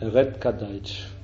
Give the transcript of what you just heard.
er.